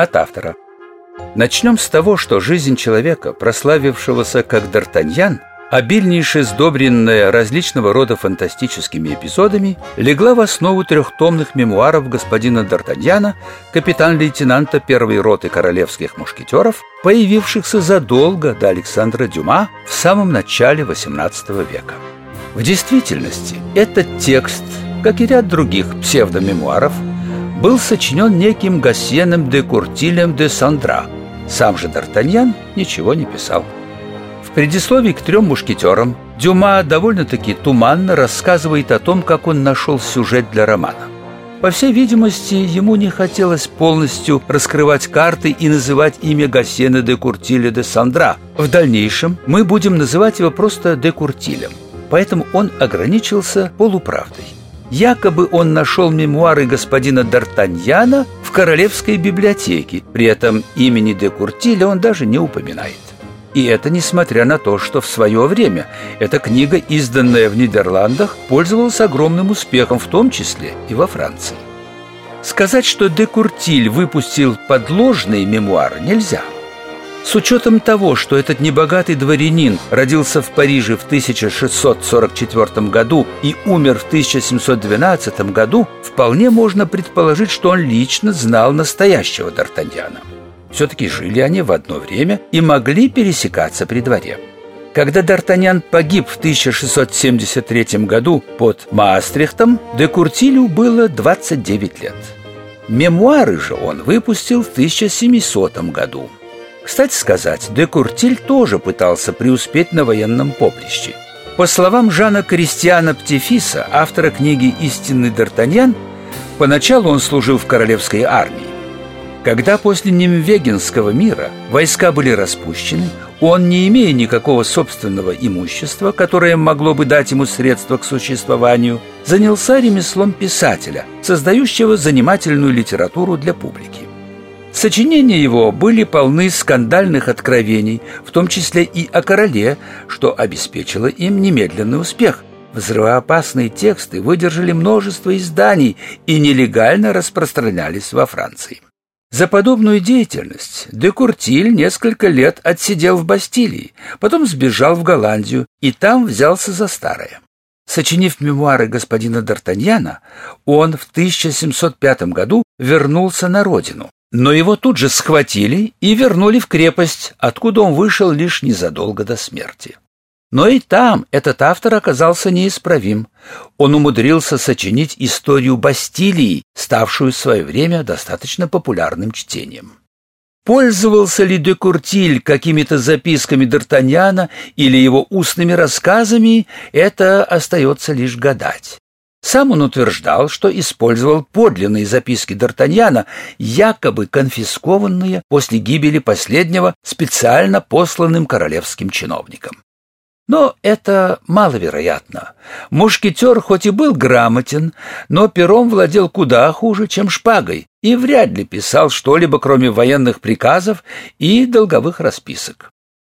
От автора. Начнем с того, что жизнь человека, прославившегося как Д'Артаньян, обильнейше сдобренная различного рода фантастическими эпизодами, легла в основу трехтомных мемуаров господина Д'Артаньяна, капитан-лейтенанта первой роты королевских мушкетеров, появившихся задолго до Александра Дюма в самом начале XVIII века. В действительности этот текст, как и ряд других псевдомемуаров, был сочинен неким Гассеном де Куртилем де Сандра. Сам же Д'Артаньян ничего не писал. В предисловии к трем мушкетерам Дюма довольно-таки туманно рассказывает о том, как он нашел сюжет для романа. По всей видимости, ему не хотелось полностью раскрывать карты и называть имя Гассена де Куртиля де Сандра. В дальнейшем мы будем называть его просто де Куртилем. Поэтому он ограничился полуправдой. Якобы он нашел мемуары господина Д'Артаньяна в Королевской библиотеке. При этом имени де Куртиля он даже не упоминает. И это несмотря на то, что в свое время эта книга, изданная в Нидерландах, пользовалась огромным успехом, в том числе и во Франции. Сказать, что де Куртиль выпустил подложные мемуары, нельзя. С учетом того, что этот небогатый дворянин родился в Париже в 1644 году и умер в 1712 году, вполне можно предположить, что он лично знал настоящего Д'Артаньяна. Все-таки жили они в одно время и могли пересекаться при дворе. Когда Д'Артаньян погиб в 1673 году под Маастрихтом, де Куртилю было 29 лет. Мемуары же он выпустил в 1700 году. Кстати сказать, де Куртиль тоже пытался преуспеть на военном поприще. По словам Жана Кристиана Птефиса, автора книги «Истинный Д'Артаньян», поначалу он служил в королевской армии, когда после Немвегенского мира войска были распущены, он, не имея никакого собственного имущества, которое могло бы дать ему средства к существованию, занялся ремеслом писателя, создающего занимательную литературу для публики. Сочинения его были полны скандальных откровений, в том числе и о короле, что обеспечило им немедленный успех. Взрывоопасные тексты выдержали множество изданий и нелегально распространялись во Франции. За подобную деятельность де Куртиль несколько лет отсидел в Бастилии, потом сбежал в Голландию и там взялся за старое. Сочинив мемуары господина Д'Артаньяна, он в 1705 году вернулся на родину, но его тут же схватили и вернули в крепость, откуда он вышел лишь незадолго до смерти. Но и там этот автор оказался неисправим. Он умудрился сочинить историю Бастилии, ставшую в свое время достаточно популярным чтением. Пользовался ли де Куртиль какими-то записками Д'Артаньяна или его устными рассказами, это остается лишь гадать. Сам он утверждал, что использовал подлинные записки Д'Артаньяна, якобы конфискованные после гибели последнего специально посланным королевским чиновникам. Но это маловероятно. Мушкетер хоть и был грамотен, но пером владел куда хуже, чем шпагой, и вряд ли писал что-либо, кроме военных приказов и долговых расписок.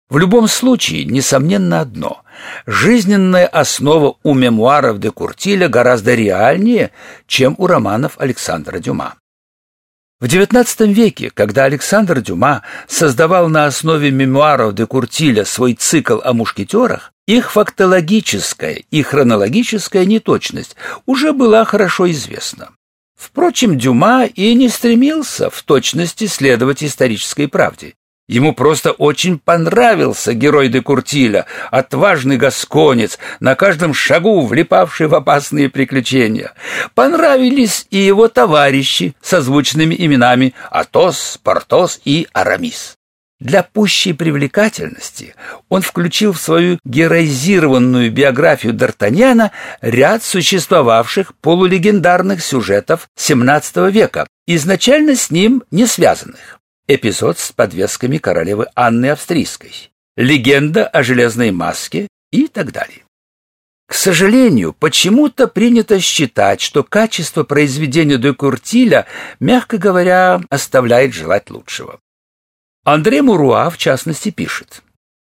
В любом случае, несомненно одно – жизненная основа у мемуаров де Куртиля гораздо реальнее, чем у романов Александра Дюма. В XIX веке, когда Александр Дюма создавал на основе мемуаров де Куртиля свой цикл о мушкетерах, их фактологическая и хронологическая неточность уже была хорошо известна. Впрочем, Дюма и не стремился в точности следовать исторической правде. Ему просто очень понравился герой де Куртиля, отважный гасконец, на каждом шагу влипавший в опасные приключения. Понравились и его товарищи со звучными именами Атос, Портос и Арамис. Для пущей привлекательности он включил в свою героизированную биографию Д'Артаньяна ряд существовавших полулегендарных сюжетов XVII века, изначально с ним не связанных эпизод с подвесками королевы Анны Австрийской, легенда о железной маске и так далее. К сожалению, почему-то принято считать, что качество произведения де Куртиля, мягко говоря, оставляет желать лучшего. Андре Муруа, в частности, пишет.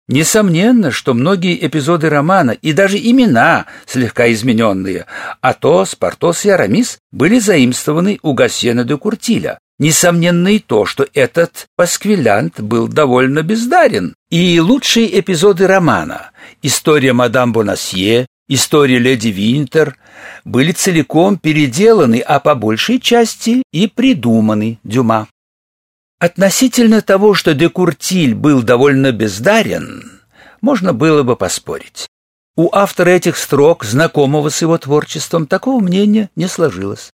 Несомненно, что многие эпизоды романа и даже имена, слегка измененные, Атос, Портос и Арамис, были заимствованы у Гассена де Куртиля, Несомненно и то, что этот пасквилянт был довольно бездарен. И лучшие эпизоды романа «История мадам Бонасье», «История леди Винтер» были целиком переделаны, а по большей части и придуманы Дюма. Относительно того, что де Куртиль был довольно бездарен, можно было бы поспорить. У автора этих строк, знакомого с его творчеством, такого мнения не сложилось.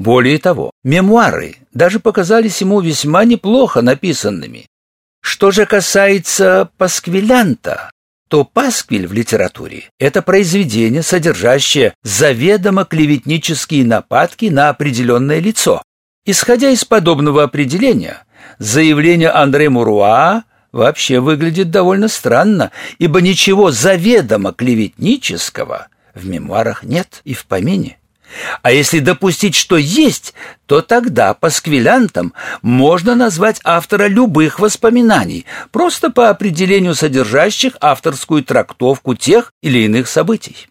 Более того, мемуары даже показались ему весьма неплохо написанными. Что же касается пасквилянта, то пасквиль в литературе – это произведение, содержащее заведомо клеветнические нападки на определенное лицо. Исходя из подобного определения, заявление Андре Муруа вообще выглядит довольно странно, ибо ничего заведомо клеветнического в мемуарах нет и в помине. А если допустить, что есть, то тогда пасквилянтом можно назвать автора любых воспоминаний, просто по определению содержащих авторскую трактовку тех или иных событий.